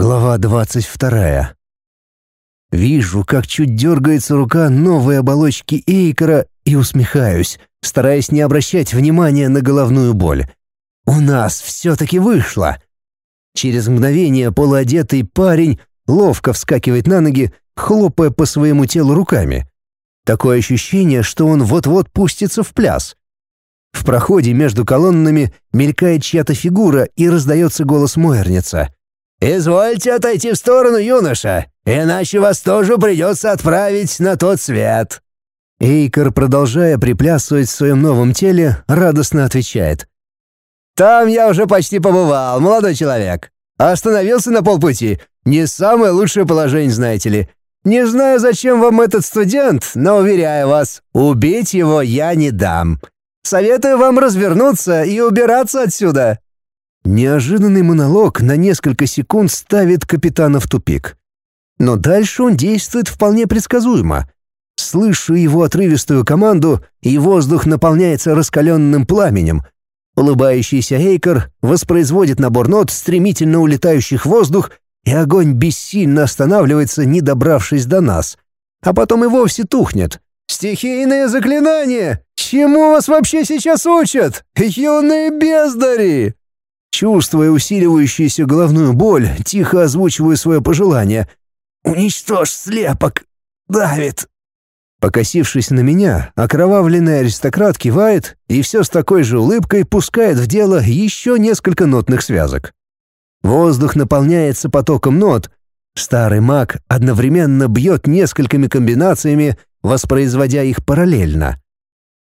Глава двадцать вторая. Вижу, как чуть дергается рука новой оболочки Эйкера и усмехаюсь, стараясь не обращать внимания на головную боль. У нас все-таки вышло. Через мгновение полуодетый парень ловко вскакивает на ноги, хлопая по своему телу руками. Такое ощущение, что он вот-вот пустится в пляс. В проходе между колоннами мелькает чья-то фигура и раздается голос Мойерница — «Извольте отойти в сторону, юноша, иначе вас тоже придется отправить на тот свет». Эйкер, продолжая приплясывать в своем новом теле, радостно отвечает. «Там я уже почти побывал, молодой человек. Остановился на полпути. Не самое лучшее положение, знаете ли. Не знаю, зачем вам этот студент, но, уверяю вас, убить его я не дам. Советую вам развернуться и убираться отсюда. Неожиданный монолог на несколько секунд ставит капитана в тупик. Но дальше он действует вполне предсказуемо. Слышу его отрывистую команду, и воздух наполняется раскаленным пламенем. Улыбающийся Эйкер воспроизводит набор нот, стремительно улетающих в воздух, и огонь бессильно останавливается, не добравшись до нас. А потом и вовсе тухнет. «Стихийное заклинание! Чему вас вообще сейчас учат? Юные бездари!» Чувствуя усиливающуюся головную боль, тихо озвучиваю свое пожелание. «Уничтожь слепок! Давит!» Покосившись на меня, окровавленный аристократ кивает и все с такой же улыбкой пускает в дело еще несколько нотных связок. Воздух наполняется потоком нот. Старый маг одновременно бьет несколькими комбинациями, воспроизводя их параллельно.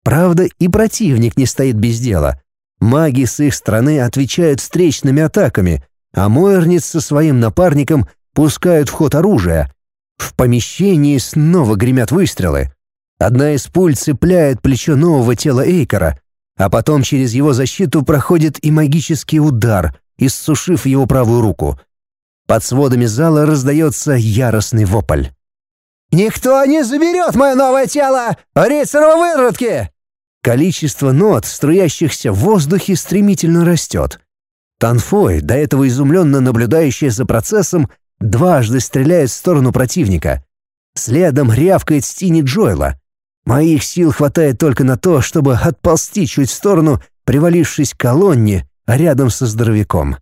Правда, и противник не стоит без дела. Маги с их стороны отвечают встречными атаками, а Мойерниц со своим напарником пускают в ход оружие. В помещении снова гремят выстрелы. Одна из пуль цепляет плечо нового тела Эйкора, а потом через его защиту проходит и магический удар, иссушив его правую руку. Под сводами зала раздается яростный вопль. «Никто не заберет мое новое тело! Рицарова выродки!» Количество нот, струящихся в воздухе, стремительно растет. Танфой, до этого изумленно наблюдающий за процессом, дважды стреляет в сторону противника. Следом рявкает Стини Джойла. Моих сил хватает только на то, чтобы отползти чуть в сторону, привалившись к колонне, рядом со здоровяком.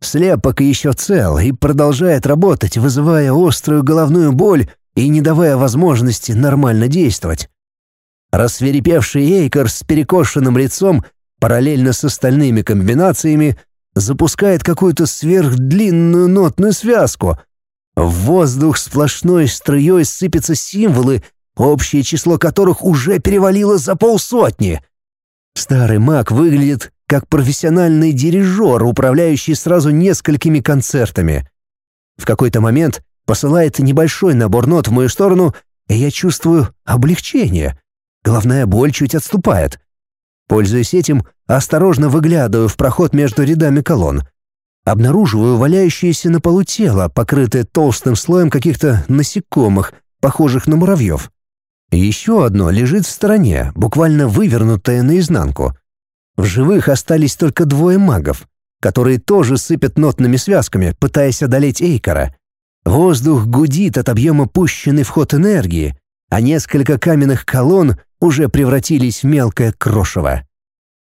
Слепок еще цел и продолжает работать, вызывая острую головную боль и не давая возможности нормально действовать. Рассверепевший Эйкер с перекошенным лицом, параллельно с остальными комбинациями, запускает какую-то сверхдлинную нотную связку. В воздух сплошной струей сыпятся символы, общее число которых уже перевалило за полсотни. Старый маг выглядит как профессиональный дирижер, управляющий сразу несколькими концертами. В какой-то момент посылает небольшой набор нот в мою сторону, и я чувствую облегчение — Головная боль чуть отступает. Пользуясь этим, осторожно выглядываю в проход между рядами колонн. Обнаруживаю валяющееся на полу тело, покрытое толстым слоем каких-то насекомых, похожих на муравьев. Еще одно лежит в стороне, буквально вывернутое наизнанку. В живых остались только двое магов, которые тоже сыпят нотными связками, пытаясь одолеть Эйкора. Воздух гудит от объема пущенной в ход энергии, а несколько каменных колонн уже превратились в мелкое крошево.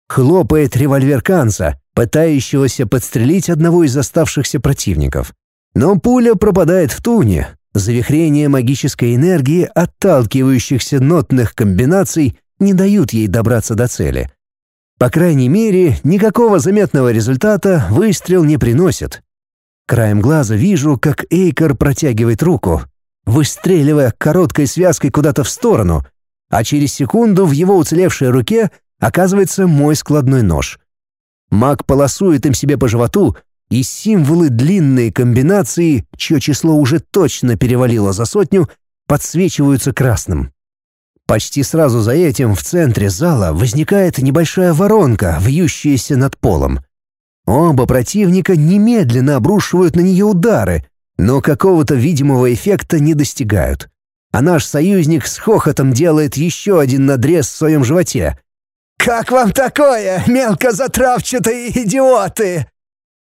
Хлопает револьвер Канца, пытающегося подстрелить одного из оставшихся противников. Но пуля пропадает в туне. Завихрение магической энергии, отталкивающихся нотных комбинаций, не дают ей добраться до цели. По крайней мере, никакого заметного результата выстрел не приносит. Краем глаза вижу, как Эйкер протягивает руку, выстреливая короткой связкой куда-то в сторону, а через секунду в его уцелевшей руке оказывается мой складной нож. Маг полосует им себе по животу, и символы длинной комбинации, чье число уже точно перевалило за сотню, подсвечиваются красным. Почти сразу за этим в центре зала возникает небольшая воронка, вьющаяся над полом. Оба противника немедленно обрушивают на нее удары, но какого-то видимого эффекта не достигают а наш союзник с хохотом делает еще один надрез в своем животе. «Как вам такое, мелко затравчатые идиоты?»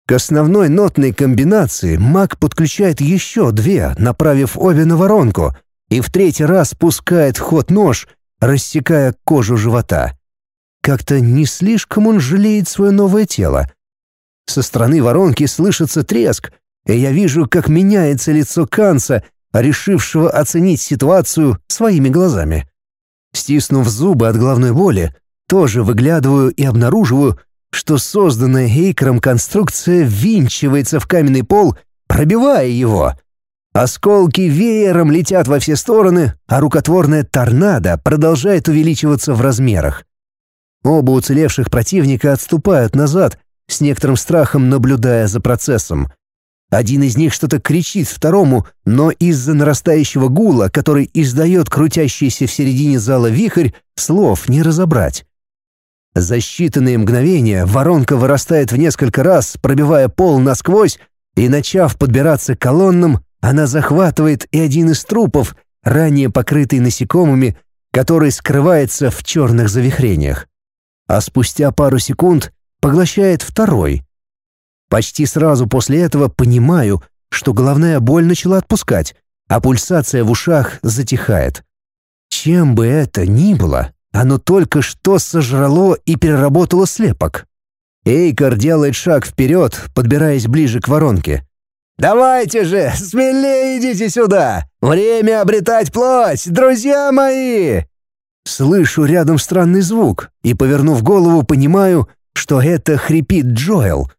К основной нотной комбинации маг подключает еще две, направив обе на воронку, и в третий раз пускает ход нож, рассекая кожу живота. Как-то не слишком он жалеет свое новое тело. Со стороны воронки слышится треск, и я вижу, как меняется лицо Канца, решившего оценить ситуацию своими глазами. Стиснув зубы от головной боли, тоже выглядываю и обнаруживаю, что созданная Эйкером конструкция винчивается в каменный пол, пробивая его. Осколки веером летят во все стороны, а рукотворная торнадо продолжает увеличиваться в размерах. Оба уцелевших противника отступают назад, с некоторым страхом наблюдая за процессом. Один из них что-то кричит второму, но из-за нарастающего гула, который издает крутящийся в середине зала вихрь, слов не разобрать. За считанные мгновения воронка вырастает в несколько раз, пробивая пол насквозь, и, начав подбираться к колоннам, она захватывает и один из трупов, ранее покрытый насекомыми, который скрывается в черных завихрениях. А спустя пару секунд поглощает второй. Почти сразу после этого понимаю, что головная боль начала отпускать, а пульсация в ушах затихает. Чем бы это ни было, оно только что сожрало и переработало слепок. Эйкар делает шаг вперед, подбираясь ближе к воронке. «Давайте же, смелее идите сюда! Время обретать плоть, друзья мои!» Слышу рядом странный звук и, повернув голову, понимаю, что это хрипит Джоэл.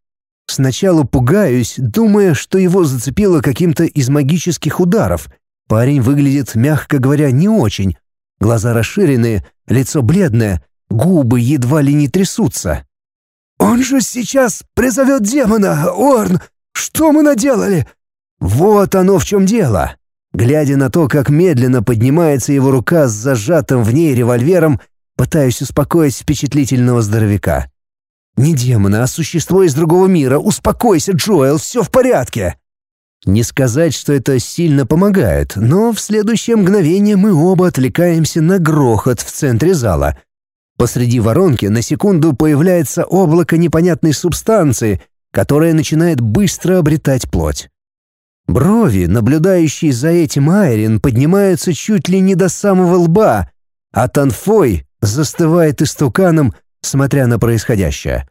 Сначала пугаюсь, думая, что его зацепило каким-то из магических ударов. Парень выглядит, мягко говоря, не очень, Глаза расширенные, лицо бледное, губы едва ли не трясутся. «Он же сейчас призовет демона, Орн! Что мы наделали?» «Вот оно в чем дело!» Глядя на то, как медленно поднимается его рука с зажатым в ней револьвером, пытаюсь успокоить впечатлительного здоровяка. «Не демона, а существо из другого мира. Успокойся, Джоэл, все в порядке!» Не сказать, что это сильно помогает, но в следующее мгновение мы оба отвлекаемся на грохот в центре зала. Посреди воронки на секунду появляется облако непонятной субстанции, которая начинает быстро обретать плоть. Брови, наблюдающие за этим Айрин, поднимаются чуть ли не до самого лба, а Танфой застывает истуканом, смотря на происходящее.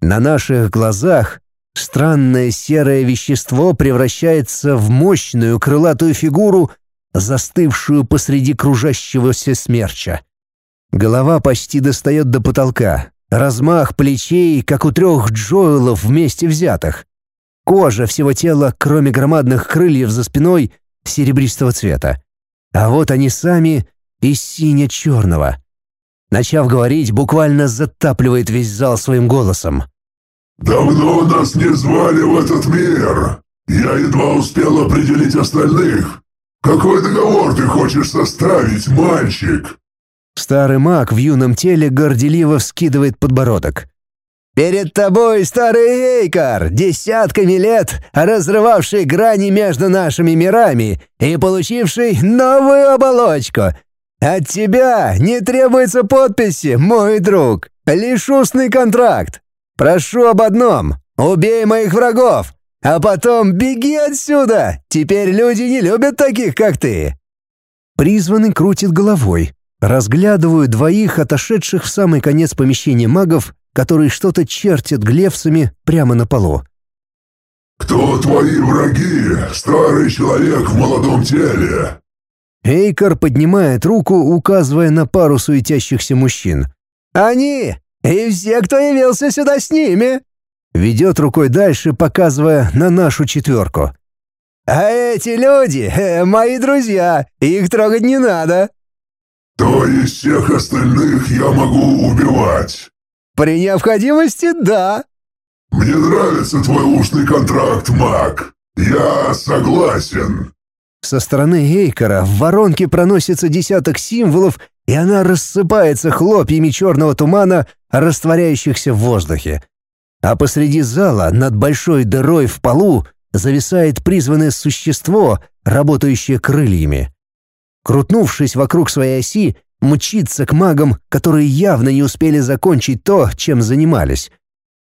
На наших глазах Странное серое вещество превращается в мощную крылатую фигуру, застывшую посреди кружащегося смерча. Голова почти достает до потолка, размах плечей, как у трех Джоэлов вместе взятых. Кожа всего тела, кроме громадных крыльев за спиной, серебристого цвета. А вот они сами из сине-черного. Начав говорить, буквально затапливает весь зал своим голосом. «Давно нас не звали в этот мир. Я едва успел определить остальных. Какой договор ты хочешь составить, мальчик?» Старый маг в юном теле горделиво вскидывает подбородок. «Перед тобой старый Эйкар, десятками лет разрывавший грани между нашими мирами и получивший новую оболочку. От тебя не требуется подписи, мой друг, лишь устный контракт. Прошу об одном — убей моих врагов, а потом беги отсюда! Теперь люди не любят таких, как ты!» Призванный крутит головой. Разглядываю двоих отошедших в самый конец помещения магов, которые что-то чертят глефсами прямо на полу. «Кто твои враги, старый человек в молодом теле?» Эйкар поднимает руку, указывая на пару суетящихся мужчин. «Они! И все, кто явился сюда с ними!» Ведет рукой дальше, показывая на нашу четверку. «А эти люди э, — мои друзья, их трогать не надо». «То есть всех остальных я могу убивать?» «При необходимости, да». «Мне нравится твой устный контракт, маг. Я согласен». Со стороны Эйкора в воронке проносится десяток символов, и она рассыпается хлопьями черного тумана, растворяющихся в воздухе. А посреди зала, над большой дырой в полу, зависает призванное существо, работающее крыльями. Крутнувшись вокруг своей оси, мчится к магам, которые явно не успели закончить то, чем занимались.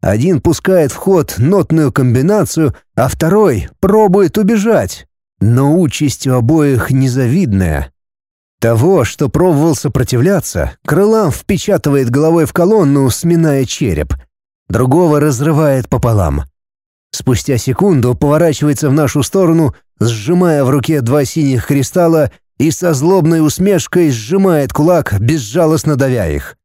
Один пускает в ход нотную комбинацию, а второй пробует убежать. Но участь у обоих незавидная. Того, что пробовал сопротивляться, крылам впечатывает головой в колонну, сминая череп. Другого разрывает пополам. Спустя секунду поворачивается в нашу сторону, сжимая в руке два синих кристалла и со злобной усмешкой сжимает кулак, безжалостно давя их.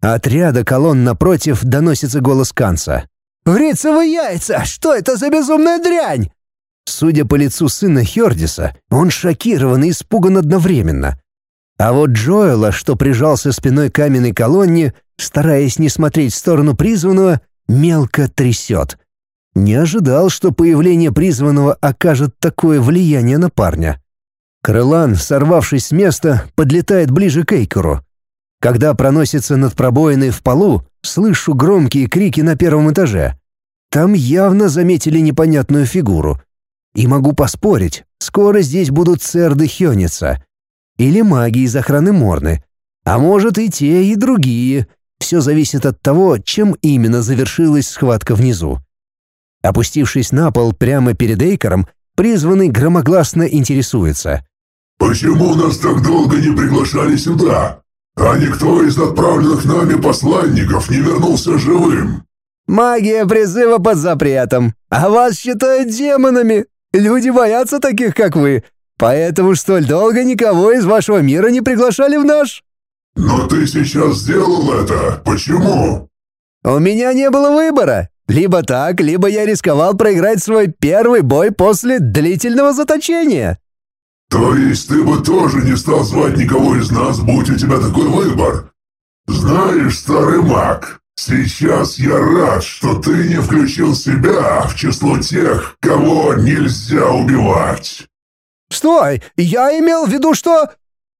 От ряда колонн напротив доносится голос Канца. «Врицевы яйца! Что это за безумная дрянь?» Судя по лицу сына Хердиса, он шокирован и испуган одновременно. А вот Джоэла, что прижался спиной к каменной колонне, стараясь не смотреть в сторону призванного, мелко трясет. Не ожидал, что появление призванного окажет такое влияние на парня. Крылан, сорвавшись с места, подлетает ближе к Эйкеру. Когда проносится над пробоиной в полу, слышу громкие крики на первом этаже. Там явно заметили непонятную фигуру — и могу поспорить, скоро здесь будут церды Хёница. Или маги из охраны Морны. А может и те, и другие. Все зависит от того, чем именно завершилась схватка внизу. Опустившись на пол прямо перед Эйкером, призванный громогласно интересуется. «Почему нас так долго не приглашали сюда? А никто из отправленных нами посланников не вернулся живым?» «Магия призыва под запретом, а вас считают демонами!» Люди боятся таких, как вы, поэтому столь долго никого из вашего мира не приглашали в наш». «Но ты сейчас сделал это. Почему?» «У меня не было выбора. Либо так, либо я рисковал проиграть свой первый бой после длительного заточения». «То есть ты бы тоже не стал звать никого из нас, будь у тебя такой выбор? Знаешь, старый маг, Сейчас я рад, что ты не включил себя в число тех, кого нельзя убивать. Стой! Я имел в виду, что...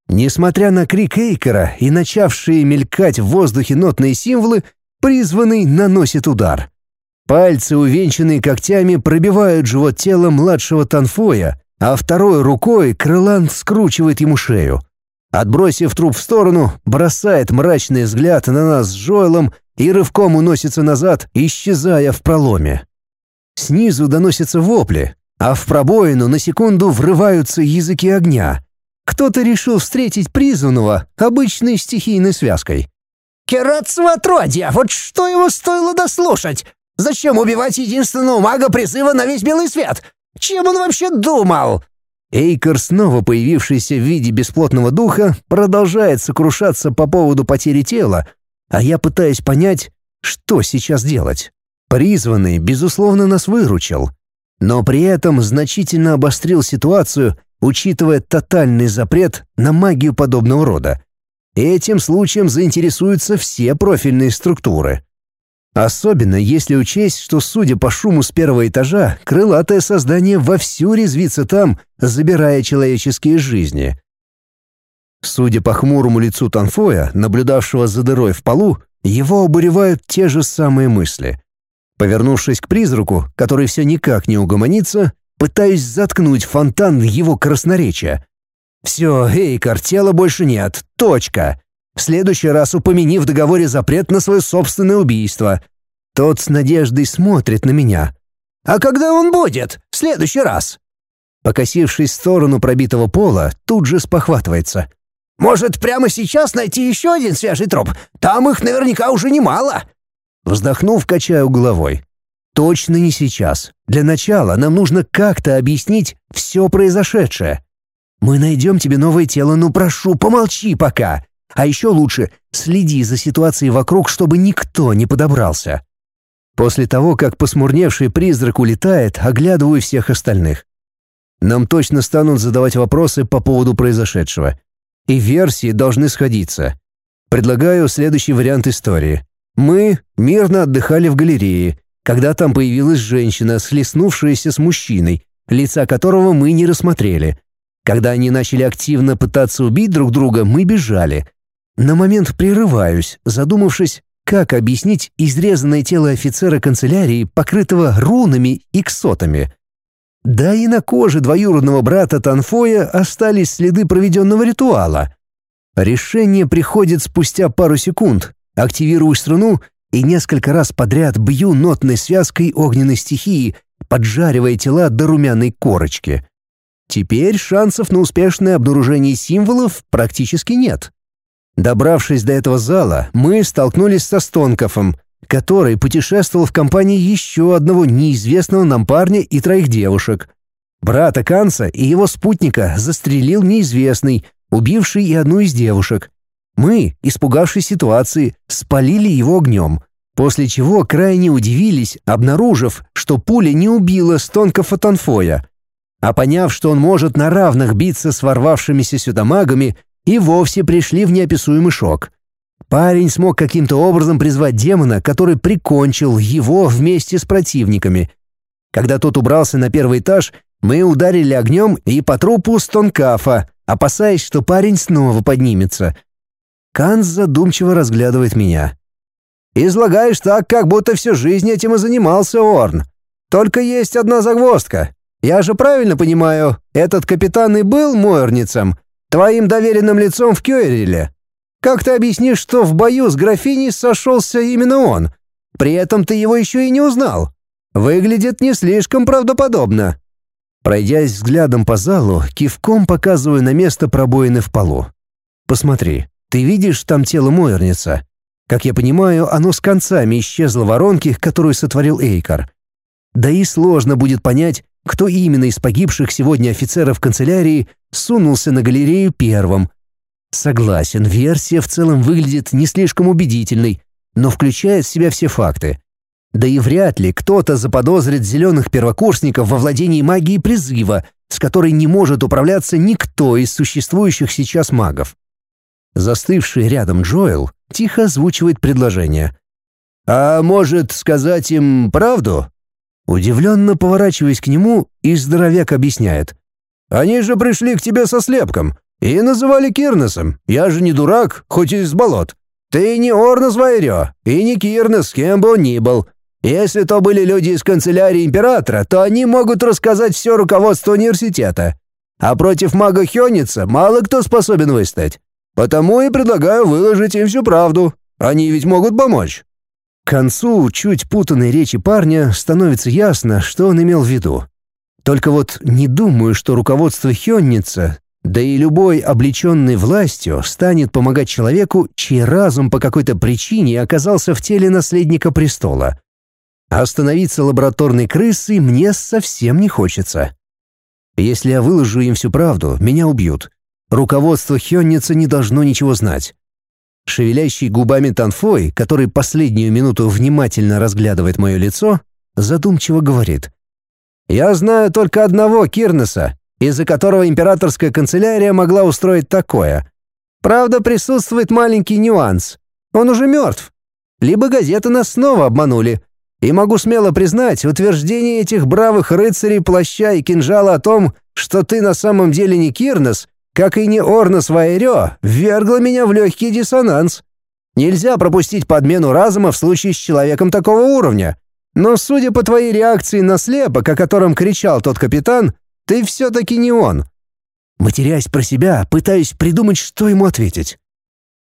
Несмотря на крик Эйкера и начавшие мелькать в воздухе нотные символы, призванный наносит удар. Пальцы, увенчанные когтями, пробивают живот тела младшего Танфоя, а второй рукой крылан скручивает ему шею. Отбросив труп в сторону, бросает мрачный взгляд на нас с Джоэлом и рывком уносится назад, исчезая в проломе. Снизу доносятся вопли, а в пробоину на секунду врываются языки огня. Кто-то решил встретить призванного обычной стихийной связкой. «Кератство отродья! Вот что его стоило дослушать! Зачем убивать единственного мага призыва на весь белый свет? Чем он вообще думал?» Эйкер, снова появившийся в виде бесплотного духа, продолжает сокрушаться по поводу потери тела, а я пытаюсь понять, что сейчас делать. Призванный, безусловно, нас выручил, но при этом значительно обострил ситуацию, учитывая тотальный запрет на магию подобного рода. Этим случаем заинтересуются все профильные структуры. Особенно если учесть, что, судя по шуму с первого этажа, крылатое создание вовсю резвится там, забирая человеческие жизни. Судя по хмурому лицу Танфоя, наблюдавшего за дырой в полу, его обуревают те же самые мысли. Повернувшись к призраку, который все никак не угомонится, пытаюсь заткнуть фонтан его красноречия. «Все, Эйкар, тела больше нет. Точка. В следующий раз упомяни в договоре запрет на свое собственное убийство. Тот с надеждой смотрит на меня. А когда он будет? В следующий раз?» Покосившись в сторону пробитого пола, тут же спохватывается. «Может, прямо сейчас найти еще один свежий труп? Там их наверняка уже немало!» Вздохнув, качаю головой. «Точно не сейчас. Для начала нам нужно как-то объяснить все произошедшее. Мы найдем тебе новое тело, но прошу, помолчи пока. А еще лучше следи за ситуацией вокруг, чтобы никто не подобрался. После того, как посмурневший призрак улетает, оглядываю всех остальных. Нам точно станут задавать вопросы по поводу произошедшего. И версии должны сходиться. Предлагаю следующий вариант истории. Мы мирно отдыхали в галерее, когда там появилась женщина, слеснувшаяся с мужчиной, лица которого мы не рассмотрели. Когда они начали активно пытаться убить друг друга, мы бежали. На момент прерываюсь, задумавшись, как объяснить изрезанное тело офицера канцелярии, покрытого рунами и ксотами. Да и на коже двоюродного брата Танфоя остались следы проведенного ритуала. Решение приходит спустя пару секунд. Активирую струну, и несколько раз подряд бью нотной связкой огненной стихии, поджаривая тела до румяной корочки. Теперь шансов на успешное обнаружение символов практически нет. Добравшись до этого зала, мы столкнулись со Стонкофом, который путешествовал в компании еще одного неизвестного нам парня и троих девушек. Брата Канца и его спутника застрелил неизвестный, убивший и одну из девушек. Мы, испугавшись ситуации, спалили его огнем, после чего крайне удивились, обнаружив, что пуля не убила Стонкофа Танфоя. А поняв, что он может на равных биться с ворвавшимися сюда магами, и вовсе пришли в неописуемый шок. Парень смог каким-то образом призвать демона, который прикончил его вместе с противниками. Когда тот убрался на первый этаж, мы ударили огнем и по трупу Стонкафа, опасаясь, что парень снова поднимется. Канс задумчиво разглядывает меня. «Излагаешь так, как будто всю жизнь этим и занимался Орн. Только есть одна загвоздка. Я же правильно понимаю, этот капитан и был мойерницем, твоим доверенным лицом в Кёйриле. Как ты объяснишь, что в бою с графиней сошелся именно он? При этом ты его еще и не узнал. Выглядит не слишком правдоподобно». Пройдясь взглядом по залу, кивком показываю на место пробоины в полу. «Посмотри, ты видишь там тело Мойерница? Как я понимаю, оно с концами исчезло в воронке, которую сотворил Эйкар. Да и сложно будет понять, кто именно из погибших сегодня офицеров канцелярии сунулся на галерею первым. Согласен, версия в целом выглядит не слишком убедительной, но включает в себя все факты. Да и вряд ли кто-то заподозрит зеленых первокурсников во владении магией призыва, с которой не может управляться никто из существующих сейчас магов. Застывший рядом Джоэл тихо озвучивает предложение. «А может, сказать им правду?» Удивленно поворачиваясь к нему, и здоровяк объясняет. «Они же пришли к тебе со слепком и называли Кирнесом. Я же не дурак, хоть и из болот. Ты не Орнос Вайрё и не Кирнес, кем бы он ни был. Если то были люди из канцелярии императора, то они могут рассказать все руководство университета. А против мага Хёница мало кто способен выстоять. Потому и предлагаю выложить им всю правду. Они ведь могут помочь». К концу чуть путанной речи парня становится ясно, что он имел в виду. Только вот не думаю, что руководство Хённица, да и любой облеченный властью, станет помогать человеку, чей разум по какой-то причине оказался в теле наследника престола. Остановиться лабораторной крысой мне совсем не хочется. Если я выложу им всю правду, меня убьют. Руководство Хённица не должно ничего знать. Шевелящий губами Танфой, который последнюю минуту внимательно разглядывает мое лицо, задумчиво говорит. «Я знаю только одного Кирнеса, из-за которого императорская канцелярия могла устроить такое. Правда, присутствует маленький нюанс. Он уже мертв. Либо газеты нас снова обманули. И могу смело признать, утверждение этих бравых рыцарей плаща и кинжала о том, что ты на самом деле не Кирнес, как и не Орнос Вайрё, ввергло меня в легкий диссонанс. Нельзя пропустить подмену разума в случае с человеком такого уровня. Но судя по твоей реакции на слепок, о котором кричал тот капитан, ты все-таки не он. Матерясь про себя, пытаюсь придумать, что ему ответить.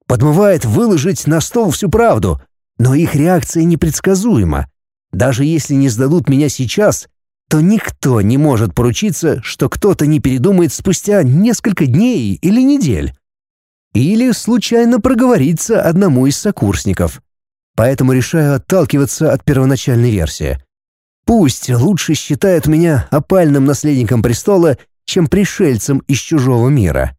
Подмывает выложить на стол всю правду, но их реакция непредсказуема. Даже если не сдадут меня сейчас, то никто не может поручиться, что кто-то не передумает спустя несколько дней или недель. Или случайно проговориться одному из сокурсников. Поэтому решаю отталкиваться от первоначальной версии. Пусть лучше считают меня опальным наследником престола, чем пришельцем из чужого мира.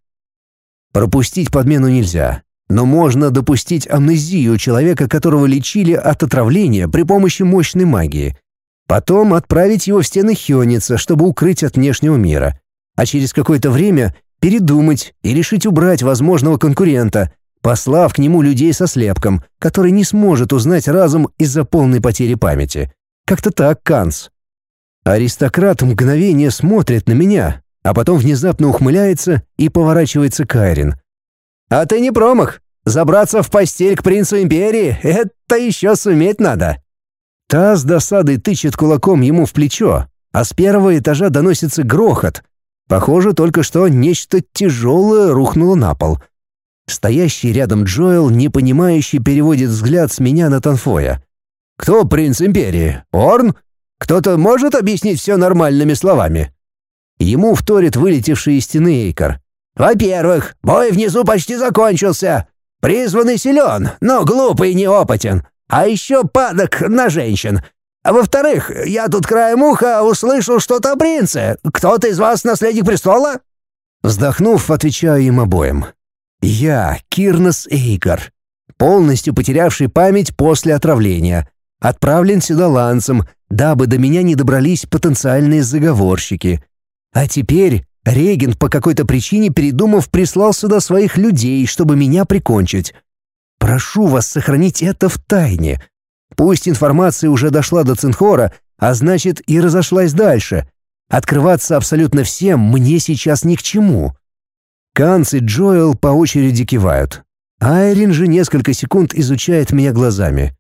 Пропустить подмену нельзя, но можно допустить амнезию человека, которого лечили от отравления при помощи мощной магии — Потом отправить его в стены Хёница, чтобы укрыть от внешнего мира. А через какое-то время передумать и решить убрать возможного конкурента, послав к нему людей со слепком, который не сможет узнать разум из-за полной потери памяти. Как-то так, Канс. Аристократ мгновение смотрит на меня, а потом внезапно ухмыляется и поворачивается к Айрин. «А ты не промах. Забраться в постель к принцу Империи — это еще суметь надо». Та с досадой тычет кулаком ему в плечо, а с первого этажа доносится грохот. Похоже, только что нечто тяжелое рухнуло на пол. Стоящий рядом Джоэл, непонимающе переводит взгляд с меня на Танфоя. «Кто принц Империи? Орн? Кто-то может объяснить все нормальными словами?» Ему вторит вылетевший из стены Эйкар. «Во-первых, бой внизу почти закончился. Призванный силен, но глупый и неопытен. А еще падок на женщин. А во-вторых, я тут краем уха услышал что-то о принце. Кто-то из вас наследник престола?» Вздохнув, отвечаю им обоим. «Я Кирнос Эйкар, полностью потерявший память после отравления, отправлен сюда ланцем, дабы до меня не добрались потенциальные заговорщики. А теперь регент по какой-то причине, передумав, прислал сюда своих людей, чтобы меня прикончить. Прошу вас сохранить это в тайне. Пусть информация уже дошла до Цинхора, а значит и разошлась дальше. Открываться абсолютно всем мне сейчас ни к чему. Канц и Джоэл по очереди кивают. Айрин же несколько секунд изучает меня глазами.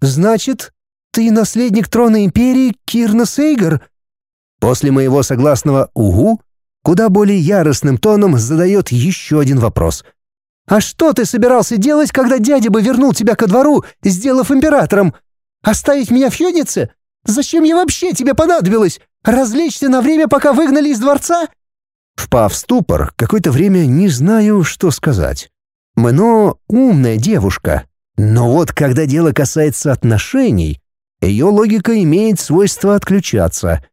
«Значит, ты наследник трона Империи Кирна Сейгар?» После моего согласного «угу» куда более яростным тоном задает еще один вопрос. «А что ты собирался делать, когда дядя бы вернул тебя ко двору, сделав императором? Оставить меня в Хёднице? Зачем я вообще тебе понадобилось? Развлечься на время, пока выгнали из дворца?» Впав в ступор, какое-то время не знаю, что сказать. Мно умная девушка, но вот когда дело касается отношений, ее логика имеет свойство отключаться.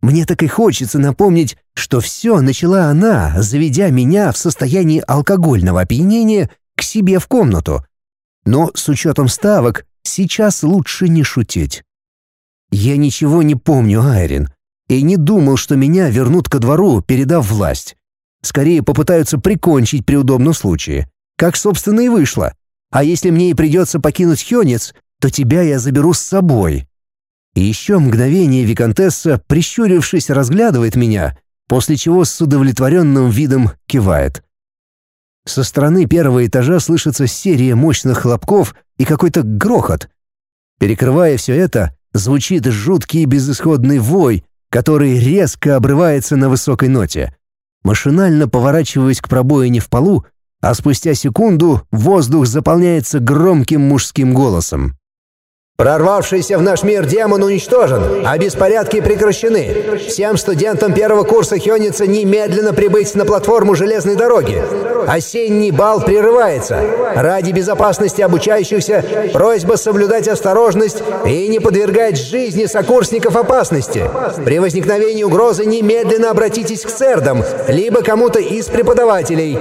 Мне так и хочется напомнить, что все начала она, заведя меня в состоянии алкогольного опьянения к себе в комнату. Но с учетом ставок сейчас лучше не шутить. Я ничего не помню, Айрин, и не думал, что меня вернут ко двору, передав власть. Скорее попытаются прикончить при удобном случае. Как, собственно, и вышло. А если мне и придется покинуть Хёнец, то тебя я заберу с собой. И еще мгновение Викантесса, прищурившись, разглядывает меня, после чего с удовлетворенным видом кивает. Со стороны первого этажа слышится серия мощных хлопков и какой-то грохот. Перекрывая все это, звучит жуткий безысходный вой, который резко обрывается на высокой ноте. Машинально поворачиваюсь к пробоине в полу, а спустя секунду воздух заполняется громким мужским голосом. Прорвавшийся в наш мир демон уничтожен, а беспорядки прекращены. Всем студентам первого курса Хёница немедленно прибыть на платформу железной дороги. Осенний бал прерывается. Ради безопасности обучающихся просьба соблюдать осторожность и не подвергать жизни сокурсников опасности. При возникновении угрозы немедленно обратитесь к цердам, либо кому-то из преподавателей.